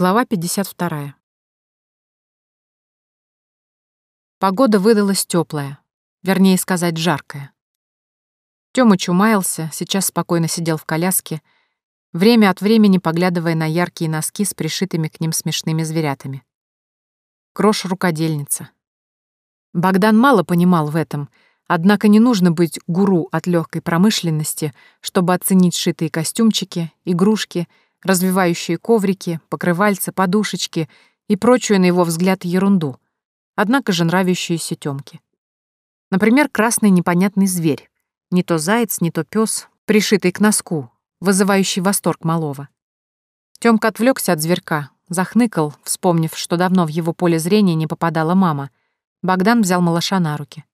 Глава 52. Погода выдалась теплая, вернее сказать, жаркая. Тёмыч умаялся, сейчас спокойно сидел в коляске, время от времени поглядывая на яркие носки с пришитыми к ним смешными зверятами. Крош — рукодельница. Богдан мало понимал в этом, однако не нужно быть гуру от легкой промышленности, чтобы оценить шитые костюмчики, игрушки — развивающие коврики, покрывальца, подушечки и прочую, на его взгляд, ерунду, однако же нравящиеся Тёмке. Например, красный непонятный зверь, не то заяц, не то пес, пришитый к носку, вызывающий восторг малого. Тёмка отвлекся от зверька, захныкал, вспомнив, что давно в его поле зрения не попадала мама. Богдан взял малыша на руки.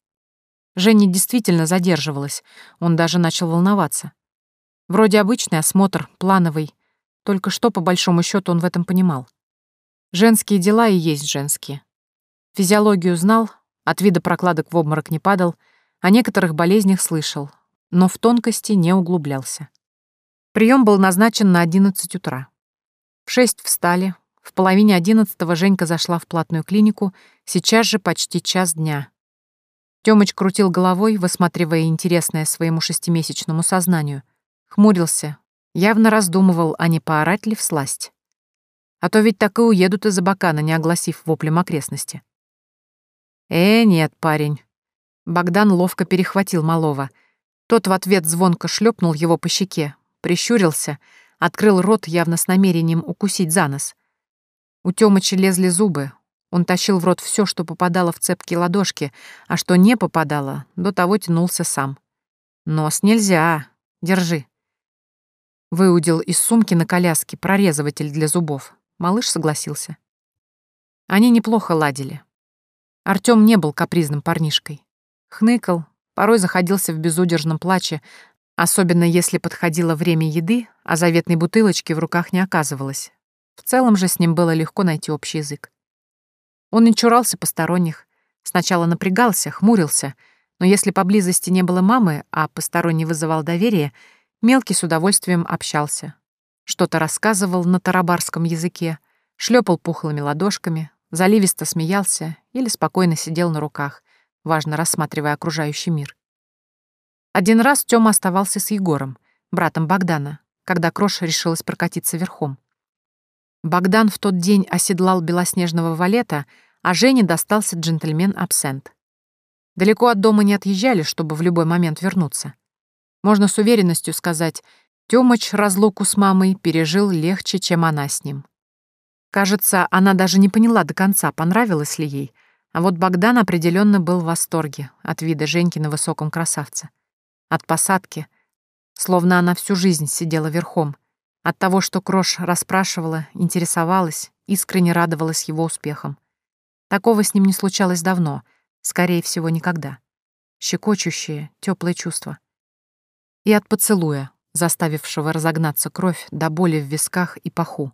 Женя действительно задерживалась, он даже начал волноваться. Вроде обычный осмотр, плановый, только что, по большому счету, он в этом понимал. Женские дела и есть женские. Физиологию знал, от вида прокладок в обморок не падал, о некоторых болезнях слышал, но в тонкости не углублялся. Прием был назначен на 11 утра. В 6 встали, в половине одиннадцатого Женька зашла в платную клинику, сейчас же почти час дня. Тёмыч крутил головой, высматривая интересное своему шестимесячному сознанию. Хмурился, Явно раздумывал, а не поорать ли всласть. А то ведь так и уедут из Абакана, не огласив воплем окрестности. «Э, нет, парень». Богдан ловко перехватил малого. Тот в ответ звонко шлепнул его по щеке, прищурился, открыл рот явно с намерением укусить за нос. У Тёмыча лезли зубы. Он тащил в рот все, что попадало в цепкие ладошки, а что не попадало, до того тянулся сам. «Нос нельзя. Держи». Выудил из сумки на коляске прорезыватель для зубов. Малыш согласился. Они неплохо ладили. Артём не был капризным парнишкой. Хныкал, порой заходился в безудержном плаче, особенно если подходило время еды, а заветной бутылочки в руках не оказывалось. В целом же с ним было легко найти общий язык. Он не чурался посторонних, сначала напрягался, хмурился, но если поблизости не было мамы, а посторонний вызывал доверие — Мелкий с удовольствием общался. Что-то рассказывал на тарабарском языке, шлепал пухлыми ладошками, заливисто смеялся или спокойно сидел на руках, важно рассматривая окружающий мир. Один раз Тёма оставался с Егором, братом Богдана, когда Крош решилась прокатиться верхом. Богдан в тот день оседлал белоснежного валета, а Жене достался джентльмен-абсент. Далеко от дома не отъезжали, чтобы в любой момент вернуться. Можно с уверенностью сказать, Тёмыч разлуку с мамой пережил легче, чем она с ним. Кажется, она даже не поняла до конца, понравилось ли ей, а вот Богдан определенно был в восторге от вида Женьки на высоком красавце. От посадки, словно она всю жизнь сидела верхом, от того, что Крош расспрашивала, интересовалась, искренне радовалась его успехам. Такого с ним не случалось давно, скорее всего, никогда. Щекочущее, теплое чувство и от поцелуя, заставившего разогнаться кровь до боли в висках и паху.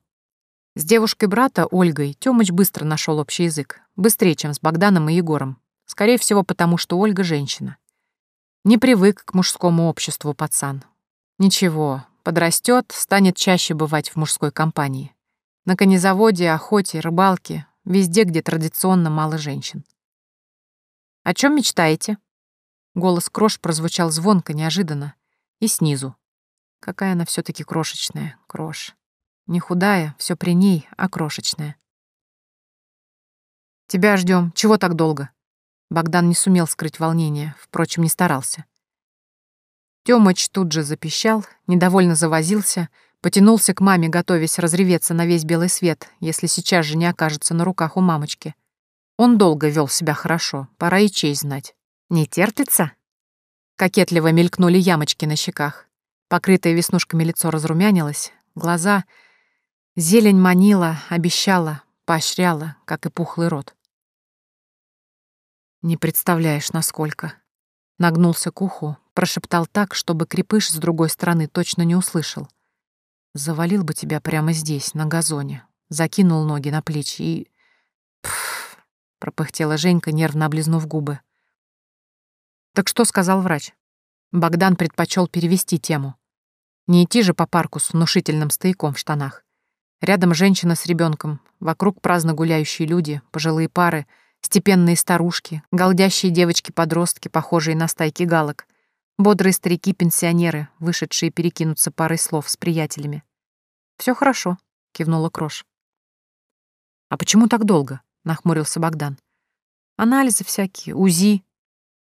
С девушкой брата, Ольгой, Тёмыч быстро нашел общий язык, быстрее, чем с Богданом и Егором. Скорее всего, потому что Ольга — женщина. Не привык к мужскому обществу пацан. Ничего, подрастет, станет чаще бывать в мужской компании. На конезаводе, охоте, рыбалке, везде, где традиционно мало женщин. «О чем мечтаете?» Голос Крош прозвучал звонко, неожиданно. И снизу. Какая она все таки крошечная, крош. Не худая, все при ней, а крошечная. «Тебя ждем. Чего так долго?» Богдан не сумел скрыть волнение, впрочем, не старался. Тёмыч тут же запищал, недовольно завозился, потянулся к маме, готовясь разреветься на весь белый свет, если сейчас же не окажется на руках у мамочки. Он долго вел себя хорошо, пора и честь знать. «Не терпится?» Кокетливо мелькнули ямочки на щеках. Покрытое веснушками лицо разрумянилось, глаза... Зелень манила, обещала, поощряла, как и пухлый рот. «Не представляешь, насколько...» Нагнулся к уху, прошептал так, чтобы крепыш с другой стороны точно не услышал. «Завалил бы тебя прямо здесь, на газоне, закинул ноги на плечи и...» «Пф!» — пропыхтела Женька, нервно облизнув губы. Так что сказал врач? Богдан предпочел перевести тему. Не идти же по парку с внушительным стояком в штанах. Рядом женщина с ребенком, вокруг праздно гуляющие люди, пожилые пары, степенные старушки, голдящие девочки-подростки, похожие на стайки галок, бодрые старики-пенсионеры, вышедшие перекинуться парой слов с приятелями. Все хорошо», — кивнула Крош. «А почему так долго?» — нахмурился Богдан. «Анализы всякие, УЗИ».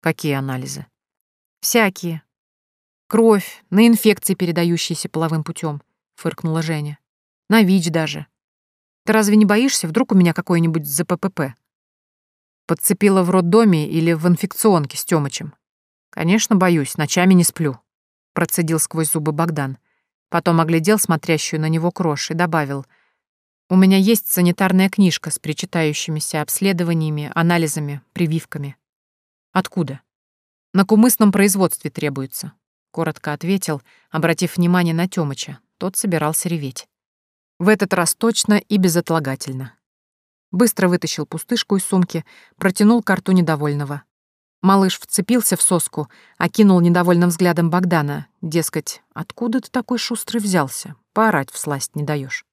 «Какие анализы?» «Всякие. Кровь, на инфекции, передающиеся половым путем, фыркнула Женя. На ВИЧ даже. Ты разве не боишься, вдруг у меня какой-нибудь ЗППП? Подцепила в роддоме или в инфекционке с Тёмычем? Конечно, боюсь, ночами не сплю. Процедил сквозь зубы Богдан. Потом оглядел смотрящую на него крош и добавил. У меня есть санитарная книжка с причитающимися обследованиями, анализами, прививками. Откуда? На кумысном производстве требуется. Коротко ответил, обратив внимание на Тёмыча. Тот собирался реветь. В этот раз точно и безотлагательно. Быстро вытащил пустышку из сумки, протянул карту недовольного. Малыш вцепился в соску, окинул недовольным взглядом Богдана, дескать, откуда ты такой шустрый взялся, поорать всласть не даешь.